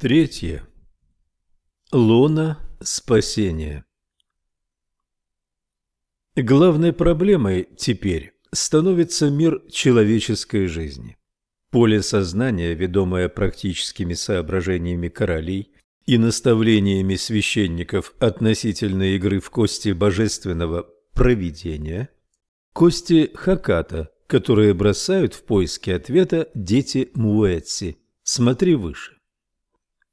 Третье. Лона спасения. Главной проблемой теперь становится мир человеческой жизни. Поле сознания, ведомое практическими соображениями королей и наставлениями священников относительно игры в кости божественного провидения, кости Хаката, которые бросают в поиске ответа дети Муэци. Смотри выше.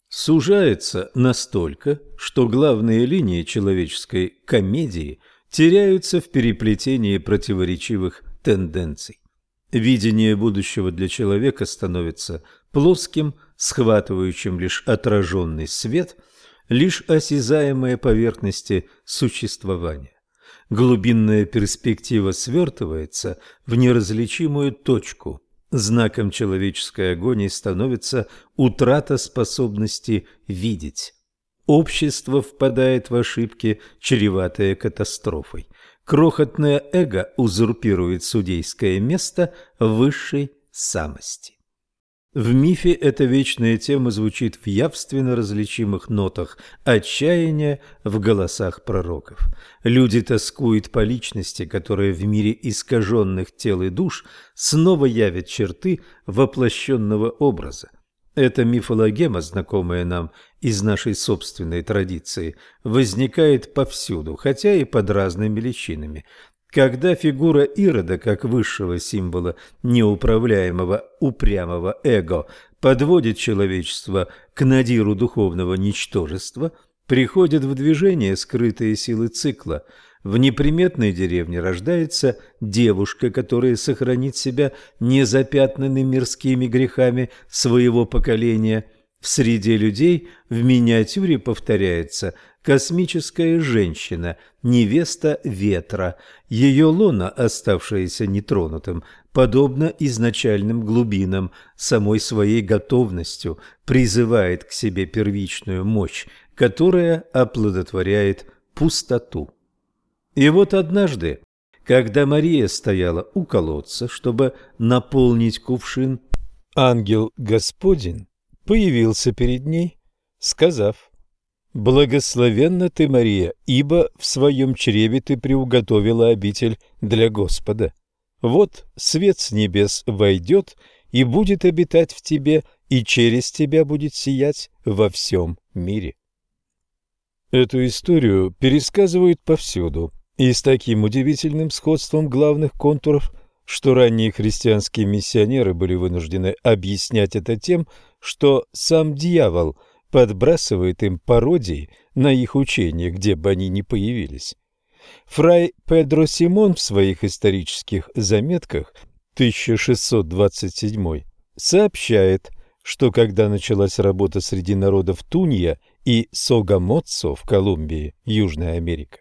Сужается настолько, что главные линии человеческой комедии теряются в переплетении противоречивых тенденций. Видение будущего для человека становится плоским, схватывающим лишь отраженный свет, лишь осязаемые поверхности существования. Глубинная перспектива свертывается в неразличимую точку. Знаком человеческой агонии становится утрата способности видеть. Общество впадает в ошибки, чреватые катастрофой. Крохотное эго узурпирует судейское место высшей самости. В мифе эта вечная тема звучит в явственно различимых нотах отчаяния в голосах пророков. Люди тоскуют по личности, которая в мире искаженных тел и душ снова явит черты воплощенного образа. Эта мифологема, знакомая нам из нашей собственной традиции, возникает повсюду, хотя и под разными личинами. Когда фигура Ирода, как высшего символа неуправляемого упрямого эго, подводит человечество к надиру духовного ничтожества, приходят в движение скрытые силы цикла – в неприметной деревне рождается девушка, которая сохранит себя незапятнанной мирскими грехами своего поколения. В среде людей в миниатюре повторяется космическая женщина, невеста ветра. Ее лона, оставшаяся нетронутым, подобно изначальным глубинам, самой своей готовностью призывает к себе первичную мощь, которая оплодотворяет пустоту. И вот однажды, когда Мария стояла у колодца, чтобы наполнить кувшин, ангел Господень появился перед ней, сказав, «Благословенна ты, Мария, ибо в своем чреве ты приуготовила обитель для Господа. Вот свет с небес войдет и будет обитать в тебе, и через тебя будет сиять во всем мире». Эту историю пересказывают повсюду, и с таким удивительным сходством главных контуров, что ранние христианские миссионеры были вынуждены объяснять это тем, что сам дьявол подбрасывает им пародии на их учения, где бы они ни появились. Фрай Педро Симон в своих исторических заметках 1627 сообщает, что когда началась работа среди народов Тунья и Согамоццо в Колумбии, Южная Америка,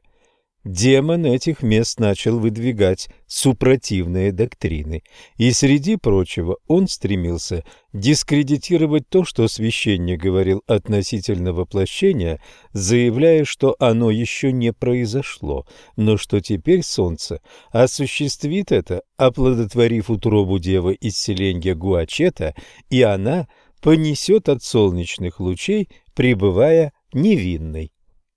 демон этих мест начал выдвигать супротивные доктрины, и среди прочего он стремился дискредитировать то, что священник говорил относительно воплощения, заявляя, что оно еще не произошло, но что теперь солнце осуществит это, оплодотворив утробу девы из селенья Гуачета, и она понесет от солнечных лучей, пребывая невинной.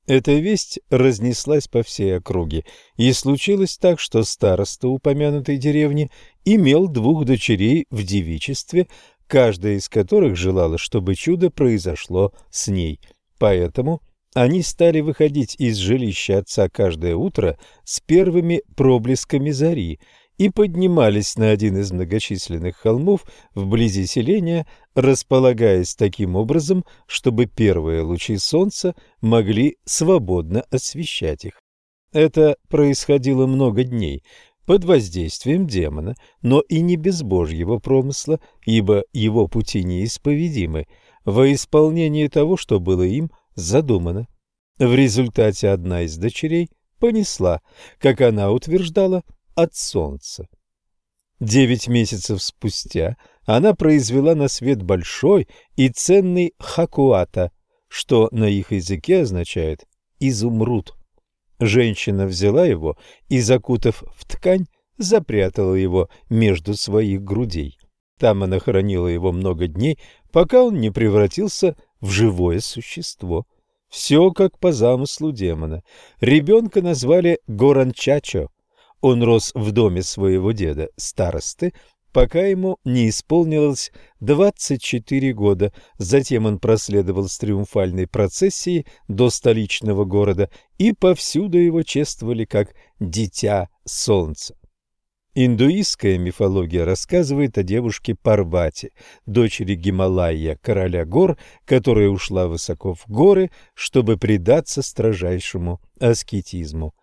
Эта весть разнеслась по всей округе, и случилось так, что староста упомянутой деревни имел двух дочерей в девичестве, каждая из которых желала, чтобы чудо произошло с ней. Поэтому они стали выходить из жилища отца каждое утро с первыми проблесками зари – и поднимались на один из многочисленных холмов вблизи селения, располагаясь таким образом, чтобы первые лучи солнца могли свободно освещать их. Это происходило много дней под воздействием демона, но и не без Божьего промысла, ибо его пути неисповедимы, во исполнении того, что было им задумано. В результате одна из дочерей понесла, как она утверждала, от солнца. Девять месяцев спустя она произвела на свет большой и ценный хакуата, что на их языке означает «изумруд». Женщина взяла его и, закутав в ткань, запрятала его между своих грудей. Там она хранила его много дней, пока он не превратился в живое существо. Все как по замыслу демона. Ребенка назвали Горанчачо. Он рос в доме своего деда, старосты, пока ему не исполнилось 24 года. Затем он проследовал с триумфальной процессией до столичного города, и повсюду его чествовали как «дитя солнца». Индуистская мифология рассказывает о девушке Парвати, дочери Гималая, короля гор, которая ушла высоко в горы, чтобы предаться строжайшему аскетизму.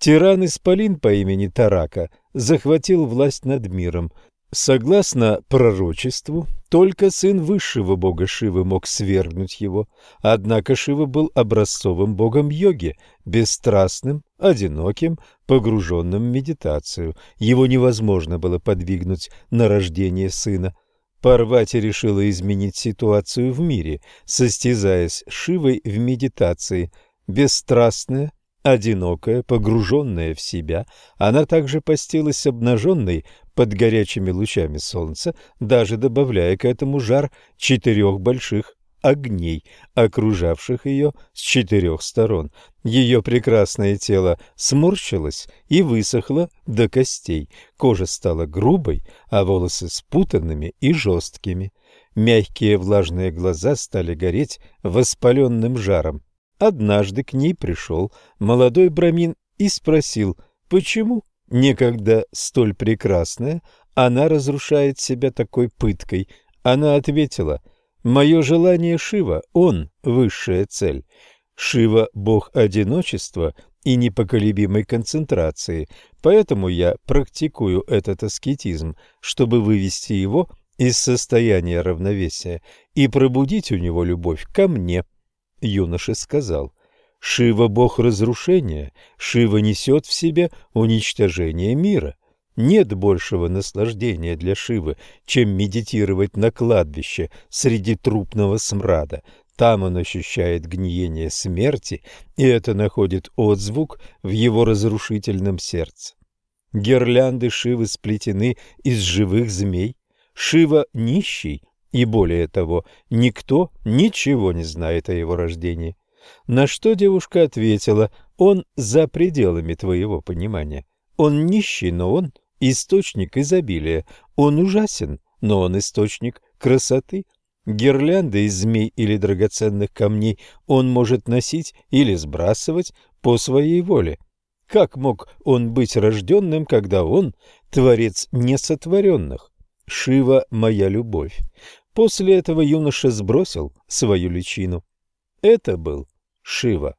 Тиран-исполин по имени Тарака захватил власть над миром, Согласно пророчеству, только сын высшего бога Шивы мог свергнуть его, однако Шива был образцовым богом йоги, бесстрастным, одиноким, погруженным в медитацию. Его невозможно было подвигнуть на рождение сына. Парвати решила изменить ситуацию в мире, состязаясь с Шивой в медитации. Бесстрастная, Одинокая, погруженная в себя, она также постилась обнаженной под горячими лучами солнца, даже добавляя к этому жар четырех больших огней, окружавших ее с четырех сторон. Ее прекрасное тело сморщилось и высохло до костей, кожа стала грубой, а волосы спутанными и жесткими. Мягкие влажные глаза стали гореть воспаленным жаром. Однажды к ней пришел молодой брамин и спросил, почему, некогда столь прекрасная, она разрушает себя такой пыткой. Она ответила, «Мое желание Шива, он – высшая цель. Шива – бог одиночества и непоколебимой концентрации, поэтому я практикую этот аскетизм, чтобы вывести его из состояния равновесия и пробудить у него любовь ко мне». Юноша сказал, «Шива – бог разрушения, Шива несет в себе уничтожение мира. Нет большего наслаждения для Шивы, чем медитировать на кладбище среди трупного смрада. Там он ощущает гниение смерти, и это находит отзвук в его разрушительном сердце. Гирлянды Шивы сплетены из живых змей. Шива нищий, и более того, никто ничего не знает о его рождении. На что девушка ответила, он за пределами твоего понимания. Он нищий, но он источник изобилия. Он ужасен, но он источник красоты. Гирлянды из змей или драгоценных камней он может носить или сбрасывать по своей воле. Как мог он быть рожденным, когда он – творец несотворенных? Шива – моя любовь. После этого юноша сбросил свою личину. Это был Шива.